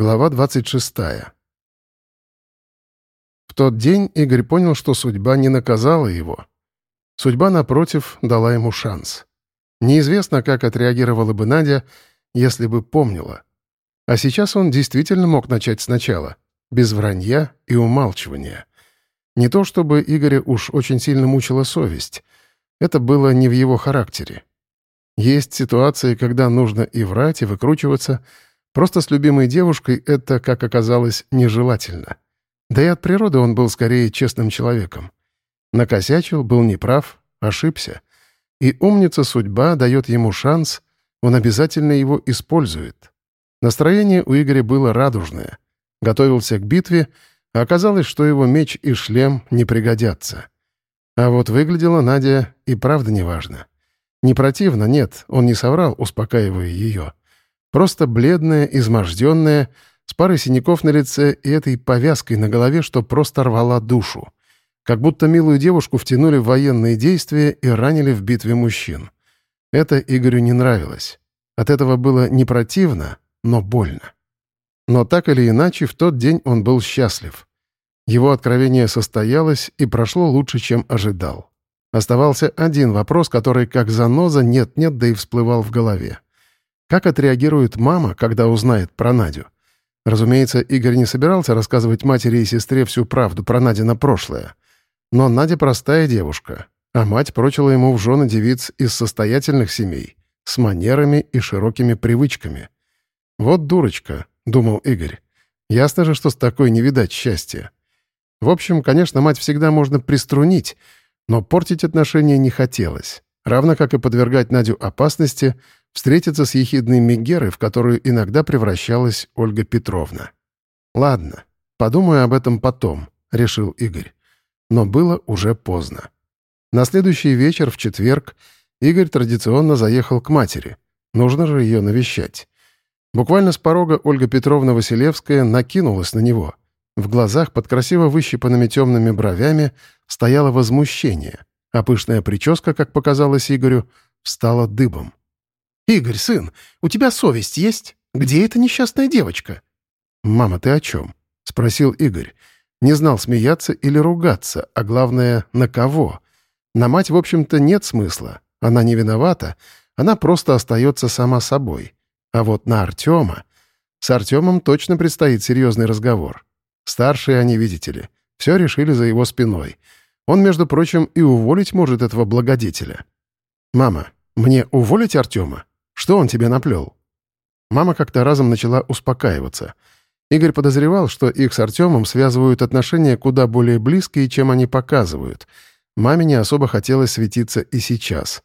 Глава 26. В тот день Игорь понял, что судьба не наказала его. Судьба, напротив, дала ему шанс. Неизвестно, как отреагировала бы Надя, если бы помнила. А сейчас он действительно мог начать сначала, без вранья и умалчивания. Не то чтобы Игоря уж очень сильно мучила совесть. Это было не в его характере. Есть ситуации, когда нужно и врать, и выкручиваться — Просто с любимой девушкой это, как оказалось, нежелательно. Да и от природы он был скорее честным человеком. Накосячил, был неправ, ошибся. И умница судьба дает ему шанс, он обязательно его использует. Настроение у Игоря было радужное. Готовился к битве, а оказалось, что его меч и шлем не пригодятся. А вот выглядела Надя и правда неважно. Не противно, нет, он не соврал, успокаивая ее. Просто бледная, изможденная, с парой синяков на лице и этой повязкой на голове, что просто рвала душу. Как будто милую девушку втянули в военные действия и ранили в битве мужчин. Это Игорю не нравилось. От этого было не противно, но больно. Но так или иначе, в тот день он был счастлив. Его откровение состоялось и прошло лучше, чем ожидал. Оставался один вопрос, который как заноза нет-нет, да и всплывал в голове. Как отреагирует мама, когда узнает про Надю? Разумеется, Игорь не собирался рассказывать матери и сестре всю правду про Надя прошлое. Но Надя простая девушка, а мать прочила ему в жены девиц из состоятельных семей, с манерами и широкими привычками. «Вот дурочка», — думал Игорь. «Ясно же, что с такой не видать счастья». В общем, конечно, мать всегда можно приструнить, но портить отношения не хотелось, равно как и подвергать Надю опасности — встретиться с ехидной Мегерой, в которую иногда превращалась Ольга Петровна. «Ладно, подумаю об этом потом», — решил Игорь. Но было уже поздно. На следующий вечер, в четверг, Игорь традиционно заехал к матери. Нужно же ее навещать. Буквально с порога Ольга Петровна Василевская накинулась на него. В глазах под красиво выщипанными темными бровями стояло возмущение, а пышная прическа, как показалось Игорю, встала дыбом. «Игорь, сын, у тебя совесть есть? Где эта несчастная девочка?» «Мама, ты о чем?» — спросил Игорь. Не знал, смеяться или ругаться, а главное, на кого. На мать, в общем-то, нет смысла. Она не виновата, она просто остается сама собой. А вот на Артема... С Артемом точно предстоит серьезный разговор. Старшие они, видите ли, все решили за его спиной. Он, между прочим, и уволить может этого благодетеля. «Мама, мне уволить Артема?» Что он тебе наплел?» Мама как-то разом начала успокаиваться. Игорь подозревал, что их с Артемом связывают отношения куда более близкие, чем они показывают. Маме не особо хотелось светиться и сейчас.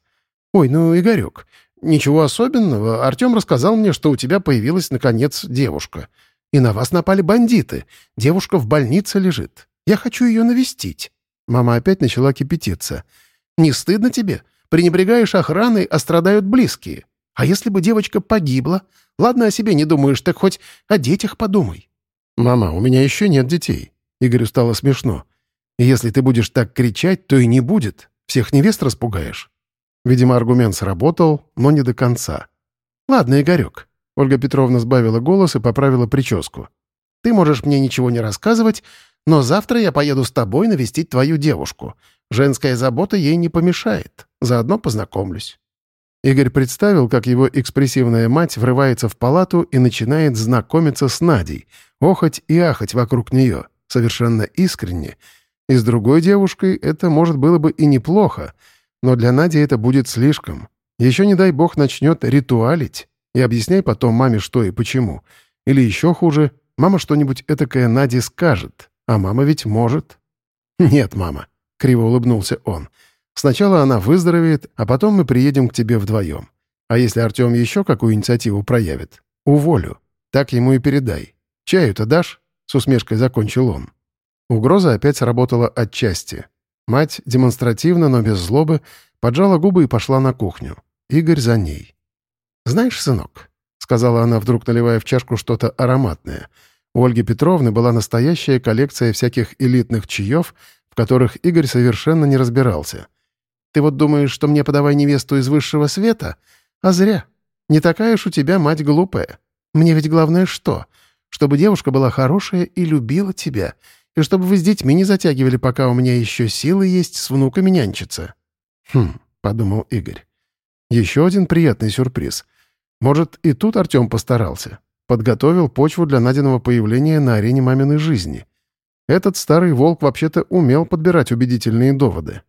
«Ой, ну, Игорек, ничего особенного. Артем рассказал мне, что у тебя появилась, наконец, девушка. И на вас напали бандиты. Девушка в больнице лежит. Я хочу ее навестить». Мама опять начала кипятиться. «Не стыдно тебе? Пренебрегаешь охраной, а страдают близкие. А если бы девочка погибла? Ладно, о себе не думаешь, так хоть о детях подумай». «Мама, у меня еще нет детей». Игорю стало смешно. «Если ты будешь так кричать, то и не будет. Всех невест распугаешь». Видимо, аргумент сработал, но не до конца. «Ладно, Игорек». Ольга Петровна сбавила голос и поправила прическу. «Ты можешь мне ничего не рассказывать, но завтра я поеду с тобой навестить твою девушку. Женская забота ей не помешает. Заодно познакомлюсь». Игорь представил, как его экспрессивная мать врывается в палату и начинает знакомиться с Надей, охоть и ахать вокруг нее, совершенно искренне. И с другой девушкой это, может, было бы и неплохо, но для Нади это будет слишком. Еще, не дай бог, начнет ритуалить. И объясняй потом маме, что и почему. Или еще хуже, мама что-нибудь этакое Наде скажет, а мама ведь может. «Нет, мама», — криво улыбнулся он, — Сначала она выздоровеет, а потом мы приедем к тебе вдвоем. А если Артем еще какую инициативу проявит, уволю. Так ему и передай. Чаю-то дашь?» — с усмешкой закончил он. Угроза опять сработала отчасти. Мать демонстративно, но без злобы, поджала губы и пошла на кухню. Игорь за ней. «Знаешь, сынок», — сказала она, вдруг наливая в чашку что-то ароматное, у Ольги Петровны была настоящая коллекция всяких элитных чаев, в которых Игорь совершенно не разбирался — ты вот думаешь, что мне подавай невесту из высшего света? А зря. Не такая уж у тебя мать глупая. Мне ведь главное что? чтобы девушка была хорошая и любила тебя, и чтобы вы с детьми не затягивали, пока у меня еще силы есть с внуками нянчиться». «Хм», — подумал Игорь. «Еще один приятный сюрприз. Может, и тут Артем постарался. Подготовил почву для Надиного появления на арене маминой жизни. Этот старый волк вообще-то умел подбирать убедительные доводы».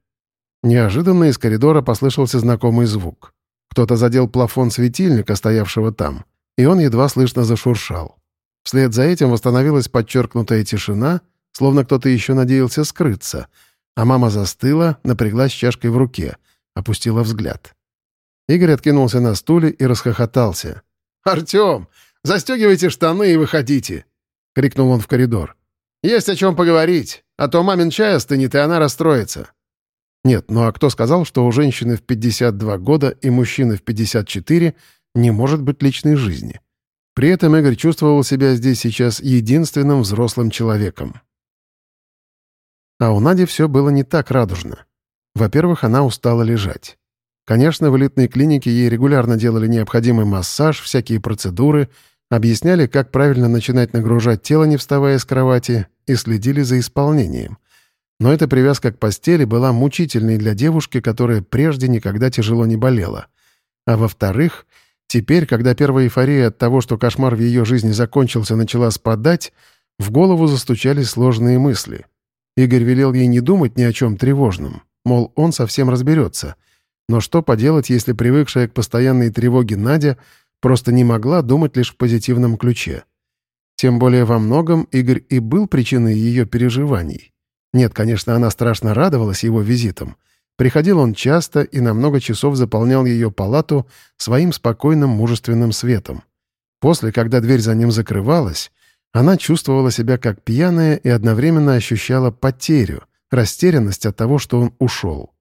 Неожиданно из коридора послышался знакомый звук. Кто-то задел плафон светильника, стоявшего там, и он едва слышно зашуршал. Вслед за этим восстановилась подчеркнутая тишина, словно кто-то еще надеялся скрыться, а мама застыла, напряглась чашкой в руке, опустила взгляд. Игорь откинулся на стуле и расхохотался. «Артем, застегивайте штаны и выходите!» — крикнул он в коридор. «Есть о чем поговорить, а то мамин чай остынет, и она расстроится». Нет, ну а кто сказал, что у женщины в 52 года и мужчины в 54 не может быть личной жизни? При этом Игорь чувствовал себя здесь сейчас единственным взрослым человеком. А у Нади все было не так радужно. Во-первых, она устала лежать. Конечно, в элитной клинике ей регулярно делали необходимый массаж, всякие процедуры, объясняли, как правильно начинать нагружать тело, не вставая с кровати, и следили за исполнением. Но эта привязка к постели была мучительной для девушки, которая прежде никогда тяжело не болела. А во-вторых, Теперь, когда первая эйфория от того, что кошмар в ее жизни закончился, начала спадать, в голову застучали сложные мысли. Игорь велел ей не думать ни о чем тревожном, мол, он совсем разберется. Но что поделать, если привыкшая к постоянной тревоге Надя просто не могла думать лишь в позитивном ключе? Тем более во многом Игорь и был причиной ее переживаний. Нет, конечно, она страшно радовалась его визитам, Приходил он часто и на много часов заполнял ее палату своим спокойным мужественным светом. После, когда дверь за ним закрывалась, она чувствовала себя как пьяная и одновременно ощущала потерю, растерянность от того, что он ушел.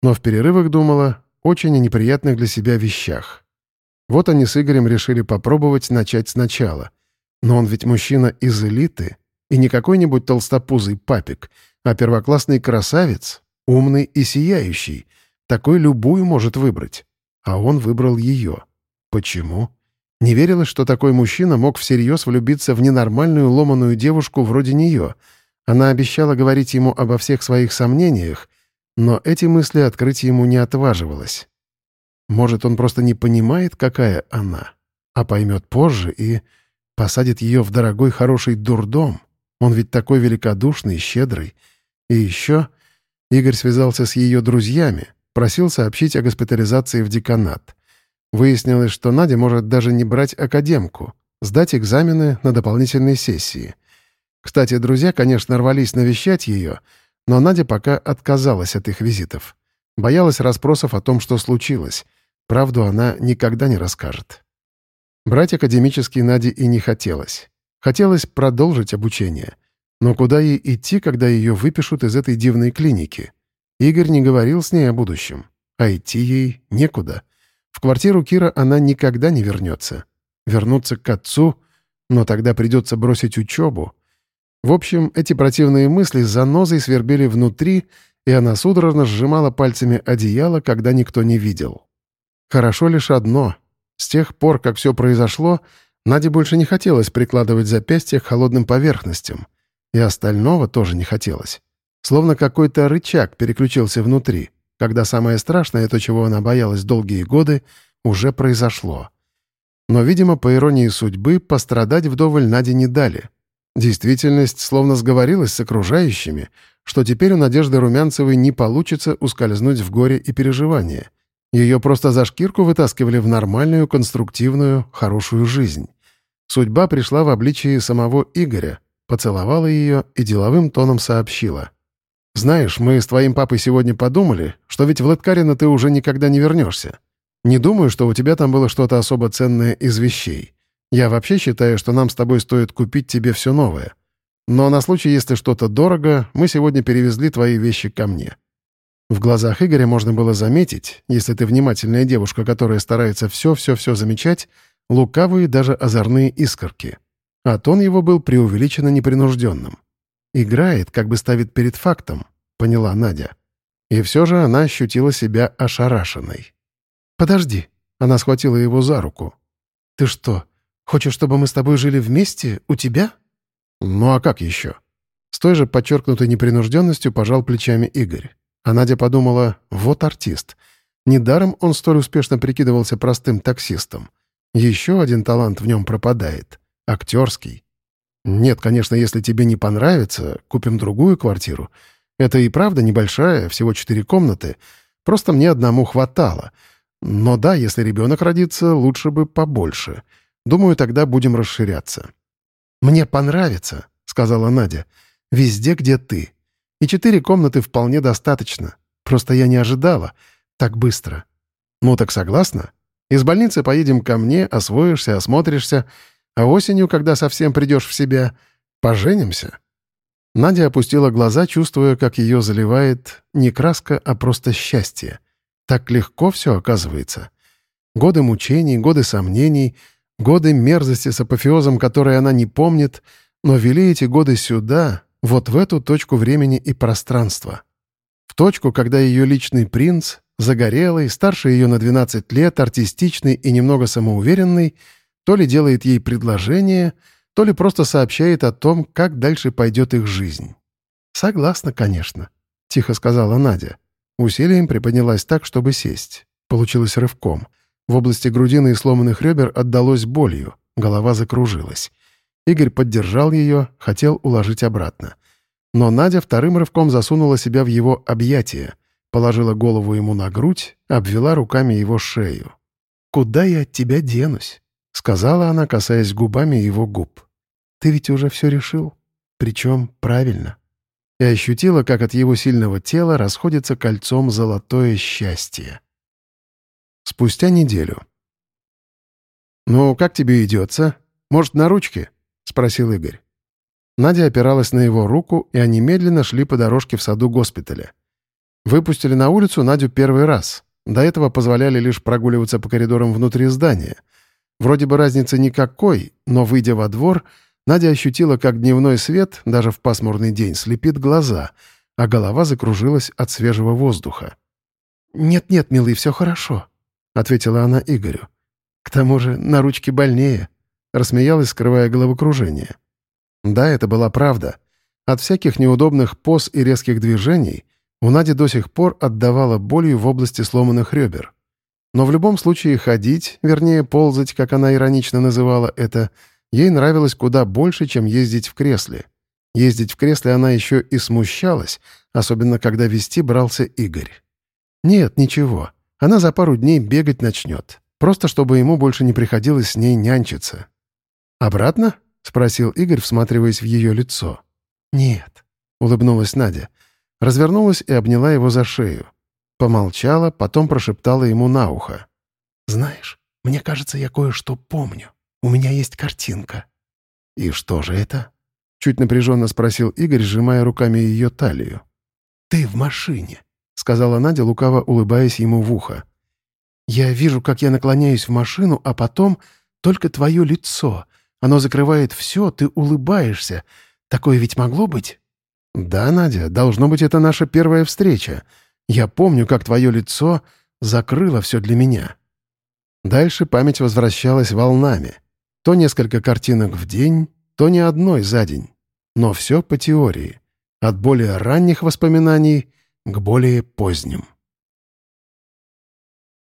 Но в перерывах думала очень о неприятных для себя вещах. Вот они с Игорем решили попробовать начать сначала. Но он ведь мужчина из элиты, и не какой-нибудь толстопузый папик, а первоклассный красавец, Умный и сияющий. Такой любую может выбрать. А он выбрал ее. Почему? Не верилось, что такой мужчина мог всерьез влюбиться в ненормальную ломаную девушку вроде нее. Она обещала говорить ему обо всех своих сомнениях, но эти мысли открыть ему не отваживалась. Может, он просто не понимает, какая она, а поймет позже и посадит ее в дорогой хороший дурдом. Он ведь такой великодушный, щедрый. И еще Игорь связался с ее друзьями, просил сообщить о госпитализации в деканат. Выяснилось, что Надя может даже не брать академку, сдать экзамены на дополнительной сессии. Кстати, друзья, конечно, рвались навещать ее, но Надя пока отказалась от их визитов. Боялась расспросов о том, что случилось. Правду она никогда не расскажет. Брать академический Наде и не хотелось. Хотелось продолжить обучение. Но куда ей идти, когда ее выпишут из этой дивной клиники? Игорь не говорил с ней о будущем, а идти ей некуда. В квартиру Кира она никогда не вернется. Вернуться к отцу, но тогда придется бросить учебу. В общем, эти противные мысли с занозой свербели внутри, и она судорожно сжимала пальцами одеяло, когда никто не видел. Хорошо лишь одно. С тех пор, как все произошло, Наде больше не хотелось прикладывать запястья к холодным поверхностям — и остального тоже не хотелось. Словно какой-то рычаг переключился внутри, когда самое страшное, то, чего она боялась долгие годы, уже произошло. Но, видимо, по иронии судьбы, пострадать вдоволь Наде не дали. Действительность словно сговорилась с окружающими, что теперь у Надежды Румянцевой не получится ускользнуть в горе и переживания. Ее просто за шкирку вытаскивали в нормальную, конструктивную, хорошую жизнь. Судьба пришла в обличии самого Игоря, поцеловала ее и деловым тоном сообщила. «Знаешь, мы с твоим папой сегодня подумали, что ведь в Лэткарина ты уже никогда не вернешься. Не думаю, что у тебя там было что-то особо ценное из вещей. Я вообще считаю, что нам с тобой стоит купить тебе все новое. Но на случай, если что-то дорого, мы сегодня перевезли твои вещи ко мне». В глазах Игоря можно было заметить, если ты внимательная девушка, которая старается все-все-все замечать, лукавые даже озорные искорки — а тон его был преувеличенно непринужденным. «Играет, как бы ставит перед фактом», — поняла Надя. И все же она ощутила себя ошарашенной. «Подожди», — она схватила его за руку. «Ты что, Хочешь, чтобы мы с тобой жили вместе? У тебя?» «Ну а как еще?» С той же подчеркнутой непринужденностью пожал плечами Игорь. А Надя подумала, вот артист. Недаром он столь успешно прикидывался простым таксистом. Еще один талант в нем пропадает. Актерский. Нет, конечно, если тебе не понравится, купим другую квартиру. Это и правда небольшая, всего четыре комнаты. Просто мне одному хватало. Но да, если ребенок родится, лучше бы побольше. Думаю, тогда будем расширяться. «Мне понравится», — сказала Надя. «Везде, где ты. И четыре комнаты вполне достаточно. Просто я не ожидала. Так быстро». «Ну так согласна? Из больницы поедем ко мне, освоишься, осмотришься, а осенью, когда совсем придешь в себя, поженимся». Надя опустила глаза, чувствуя, как ее заливает не краска, а просто счастье. Так легко все оказывается. Годы мучений, годы сомнений, годы мерзости с апофеозом, которые она не помнит, но вели эти годы сюда, вот в эту точку времени и пространства. В точку, когда ее личный принц, загорелый, старше ее на 12 лет, артистичный и немного самоуверенный, то ли делает ей предложение, то ли просто сообщает о том, как дальше пойдет их жизнь. «Согласна, конечно», — тихо сказала Надя. Усилием приподнялась так, чтобы сесть. Получилось рывком. В области грудины и сломанных ребер отдалось болью, голова закружилась. Игорь поддержал ее, хотел уложить обратно. Но Надя вторым рывком засунула себя в его объятия, положила голову ему на грудь, обвела руками его шею. «Куда я от тебя денусь?» — сказала она, касаясь губами его губ. «Ты ведь уже все решил? Причем правильно». И ощутила, как от его сильного тела расходится кольцом золотое счастье. Спустя неделю. «Ну, как тебе идется? Может, на ручке?» — спросил Игорь. Надя опиралась на его руку, и они медленно шли по дорожке в саду госпиталя. Выпустили на улицу Надю первый раз. До этого позволяли лишь прогуливаться по коридорам внутри здания. Вроде бы разницы никакой, но, выйдя во двор, Надя ощутила, как дневной свет, даже в пасмурный день, слепит глаза, а голова закружилась от свежего воздуха. «Нет-нет, милый, все хорошо», — ответила она Игорю. «К тому же на ручке больнее», — рассмеялась, скрывая головокружение. Да, это была правда. От всяких неудобных поз и резких движений у Нади до сих пор отдавала болью в области сломанных ребер. Но в любом случае ходить, вернее ползать, как она иронично называла это, ей нравилось куда больше, чем ездить в кресле. Ездить в кресле она еще и смущалась, особенно когда вести брался Игорь. Нет, ничего. Она за пару дней бегать начнет. Просто чтобы ему больше не приходилось с ней нянчиться. «Обратно?» — спросил Игорь, всматриваясь в ее лицо. «Нет», — улыбнулась Надя. Развернулась и обняла его за шею. Помолчала, потом прошептала ему на ухо. «Знаешь, мне кажется, я кое-что помню. У меня есть картинка». «И что же это?» — чуть напряженно спросил Игорь, сжимая руками ее талию. «Ты в машине», — сказала Надя, лукаво улыбаясь ему в ухо. «Я вижу, как я наклоняюсь в машину, а потом только твое лицо, оно закрывает все, ты улыбаешься. Такое ведь могло быть?» «Да, Надя, должно быть, это наша первая встреча. Я помню, как твое лицо закрыло все для меня». Дальше память возвращалась волнами. То несколько картинок в день, то ни одной за день. Но все по теории. От более ранних воспоминаний к более поздним.